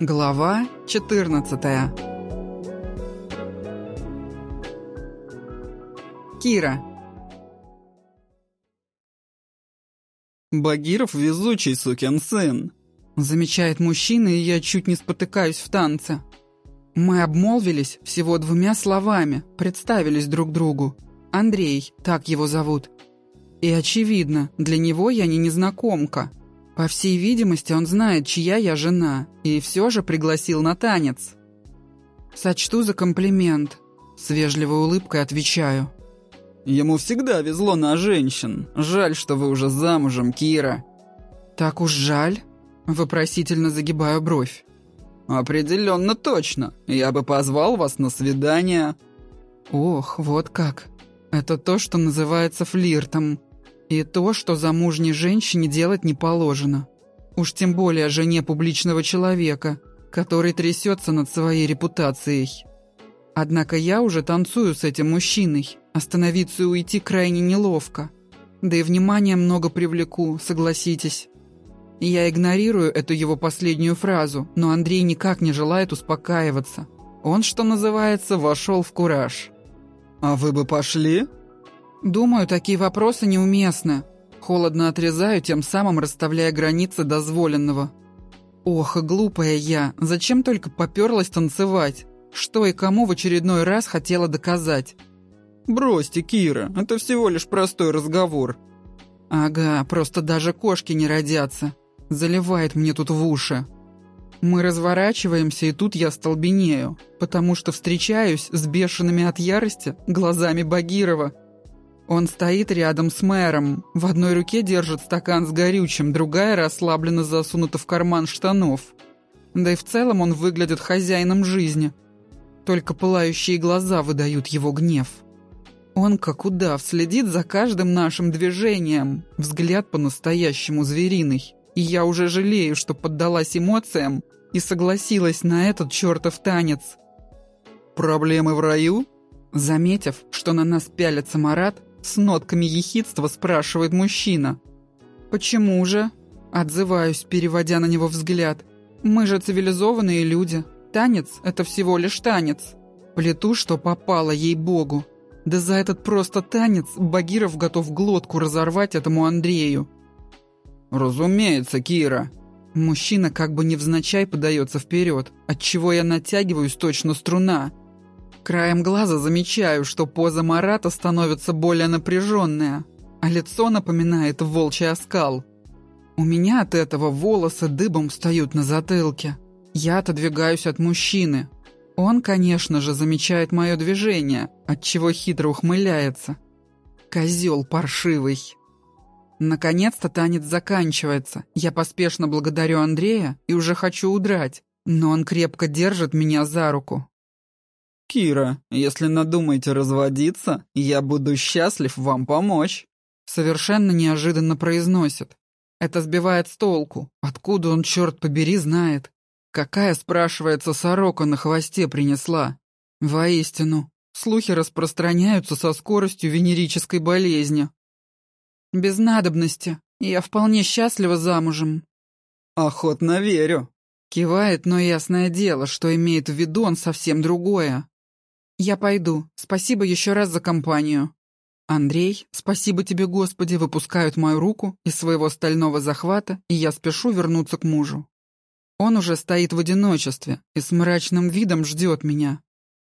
Глава 14 Кира «Багиров везучий сукин сын», — замечает мужчина, и я чуть не спотыкаюсь в танце. Мы обмолвились всего двумя словами, представились друг другу. Андрей, так его зовут. И очевидно, для него я не незнакомка — по всей видимости, он знает, чья я жена, и все же пригласил на танец. Сочту за комплимент. С вежливой улыбкой отвечаю. Ему всегда везло на женщин. Жаль, что вы уже замужем, Кира. Так уж жаль. Вопросительно загибаю бровь. Определенно точно. Я бы позвал вас на свидание. Ох, вот как. Это то, что называется флиртом. И то, что замужней женщине делать не положено. Уж тем более жене публичного человека, который трясется над своей репутацией. Однако я уже танцую с этим мужчиной. Остановиться и уйти крайне неловко. Да и внимания много привлеку, согласитесь. Я игнорирую эту его последнюю фразу, но Андрей никак не желает успокаиваться. Он, что называется, вошел в кураж. «А вы бы пошли?» Думаю, такие вопросы неуместны. Холодно отрезаю, тем самым расставляя границы дозволенного. Ох, глупая я, зачем только поперлась танцевать? Что и кому в очередной раз хотела доказать? «Бросьте, Кира, это всего лишь простой разговор». «Ага, просто даже кошки не родятся. Заливает мне тут в уши». Мы разворачиваемся, и тут я столбенею, потому что встречаюсь с бешеными от ярости глазами Багирова – он стоит рядом с мэром. В одной руке держит стакан с горючим, другая расслабленно засунута в карман штанов. Да и в целом он выглядит хозяином жизни. Только пылающие глаза выдают его гнев. Он, как удав, следит за каждым нашим движением. Взгляд по-настоящему звериный. И я уже жалею, что поддалась эмоциям и согласилась на этот чертов танец. «Проблемы в раю?» Заметив, что на нас пялится Марат, с нотками ехидства спрашивает мужчина. «Почему же?» Отзываюсь, переводя на него взгляд. «Мы же цивилизованные люди. Танец — это всего лишь танец. Плету, что попало ей-богу. Да за этот просто танец Багиров готов глотку разорвать этому Андрею». «Разумеется, Кира». Мужчина как бы невзначай подается вперед, отчего я натягиваюсь точно струна — Краем глаза замечаю, что поза Марата становится более напряженная, а лицо напоминает волчий оскал. У меня от этого волосы дыбом встают на затылке. Я отодвигаюсь от мужчины. Он, конечно же, замечает мое движение, отчего хитро ухмыляется. Козел паршивый. Наконец-то танец заканчивается. Я поспешно благодарю Андрея и уже хочу удрать, но он крепко держит меня за руку. «Кира, если надумаете разводиться, я буду счастлив вам помочь», совершенно неожиданно произносит. Это сбивает с толку. Откуда он, черт побери, знает? Какая, спрашивается, сорока на хвосте принесла? Воистину, слухи распространяются со скоростью венерической болезни. Без надобности. Я вполне счастлива замужем. Охотно верю. Кивает, но ясное дело, что имеет в виду он совсем другое. «Я пойду. Спасибо еще раз за компанию». «Андрей, спасибо тебе, Господи, выпускают мою руку из своего стального захвата, и я спешу вернуться к мужу. Он уже стоит в одиночестве и с мрачным видом ждет меня.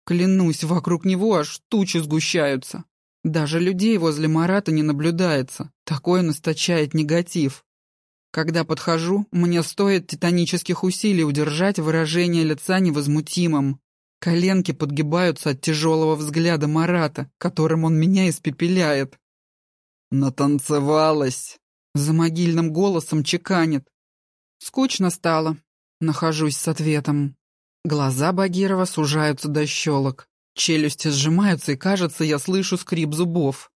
Клянусь, вокруг него аж тучи сгущаются. Даже людей возле Марата не наблюдается, такой он негатив. Когда подхожу, мне стоит титанических усилий удержать выражение лица невозмутимым. Коленки подгибаются от тяжелого взгляда Марата, которым он меня испепеляет. «Натанцевалась!» За могильным голосом чеканит. Скучно стало. Нахожусь с ответом. Глаза Багирова сужаются до щелок. Челюсти сжимаются, и, кажется, я слышу скрип зубов.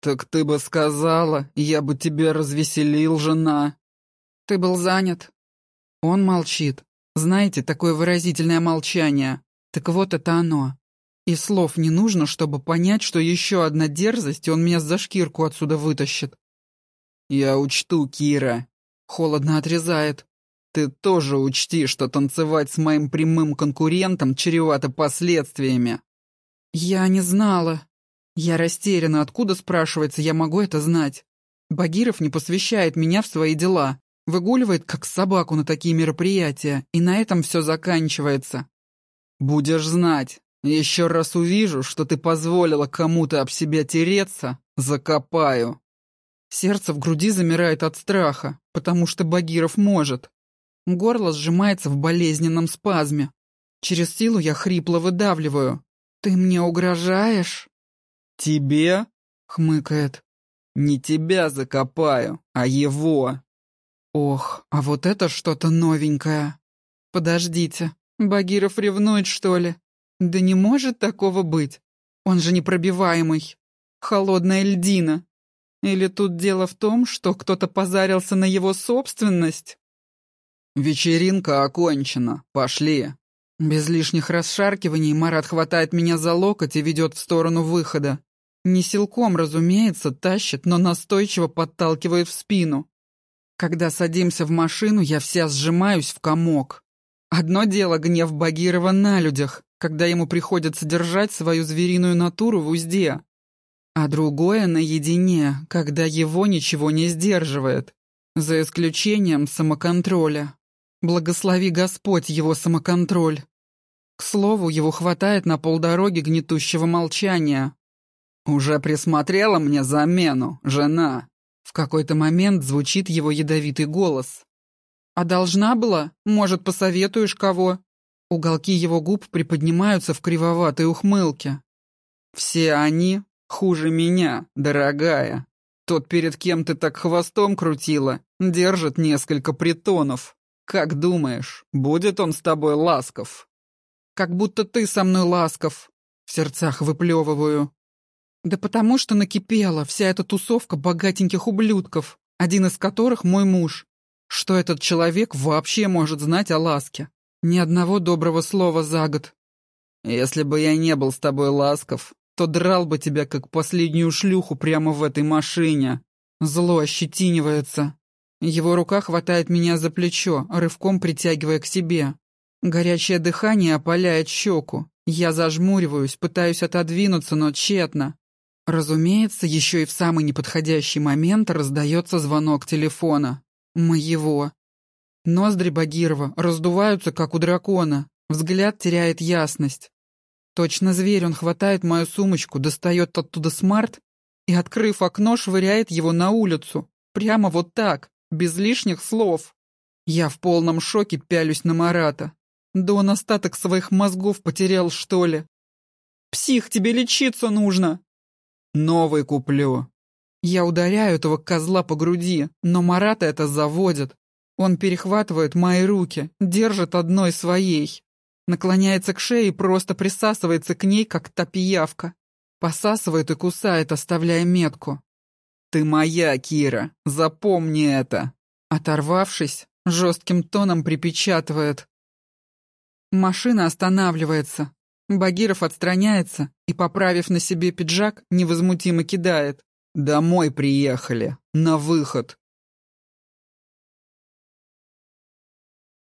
«Так ты бы сказала, я бы тебя развеселил, жена!» «Ты был занят». Он молчит. Знаете, такое выразительное молчание. Так вот это оно. И слов не нужно, чтобы понять, что еще одна дерзость, и он меня за шкирку отсюда вытащит. «Я учту, Кира», — холодно отрезает. Ты тоже учти, что танцевать с моим прямым конкурентом чревато последствиями. Я не знала. Я растеряна, откуда, спрашивается, я могу это знать. Багиров не посвящает меня в свои дела, выгуливает как собаку на такие мероприятия, и на этом все заканчивается. Будешь знать, еще раз увижу, что ты позволила кому-то об себя тереться, закопаю. Сердце в груди замирает от страха, потому что Багиров может. Горло сжимается в болезненном спазме. Через силу я хрипло выдавливаю. «Ты мне угрожаешь?» «Тебе?» — хмыкает. «Не тебя закопаю, а его». Ох, а вот это что-то новенькое. Подождите, Багиров ревнует, что ли? Да не может такого быть. Он же непробиваемый. Холодная льдина. Или тут дело в том, что кто-то позарился на его собственность? Вечеринка окончена. Пошли. Без лишних расшаркиваний Марат хватает меня за локоть и ведет в сторону выхода. Не силком, разумеется, тащит, но настойчиво подталкивает в спину. Когда садимся в машину, я вся сжимаюсь в комок. Одно дело гнев Багирова на людях, когда ему приходится держать свою звериную натуру в узде а другое наедине, когда его ничего не сдерживает, за исключением самоконтроля. Благослови Господь его самоконтроль. К слову, его хватает на полдороги гнетущего молчания. «Уже присмотрела мне замену, жена?» В какой-то момент звучит его ядовитый голос. «А должна была? Может, посоветуешь кого?» Уголки его губ приподнимаются в кривоватой ухмылке. «Все они Хуже меня, дорогая. Тот, перед кем ты так хвостом крутила, держит несколько притонов. Как думаешь, будет он с тобой ласков? Как будто ты со мной ласков. В сердцах выплевываю. Да потому что накипела вся эта тусовка богатеньких ублюдков, один из которых мой муж. Что этот человек вообще может знать о ласке? Ни одного доброго слова за год. Если бы я не был с тобой ласков, то драл бы тебя, как последнюю шлюху, прямо в этой машине. Зло ощетинивается. Его рука хватает меня за плечо, рывком притягивая к себе. Горячее дыхание опаляет щеку. Я зажмуриваюсь, пытаюсь отодвинуться, но тщетно. Разумеется, еще и в самый неподходящий момент раздается звонок телефона. Моего. Ноздри Багирова раздуваются, как у дракона. Взгляд теряет ясность. Точно зверь, он хватает мою сумочку, достает оттуда смарт и, открыв окно, швыряет его на улицу. Прямо вот так, без лишних слов. Я в полном шоке пялюсь на Марата. Да он остаток своих мозгов потерял, что ли? «Псих, тебе лечиться нужно!» «Новый куплю». Я ударяю этого козла по груди, но Марата это заводит. Он перехватывает мои руки, держит одной своей. Наклоняется к шее и просто присасывается к ней, как та пиявка. Посасывает и кусает, оставляя метку. «Ты моя, Кира, запомни это!» Оторвавшись, жестким тоном припечатывает. Машина останавливается. Багиров отстраняется и, поправив на себе пиджак, невозмутимо кидает. «Домой приехали. На выход.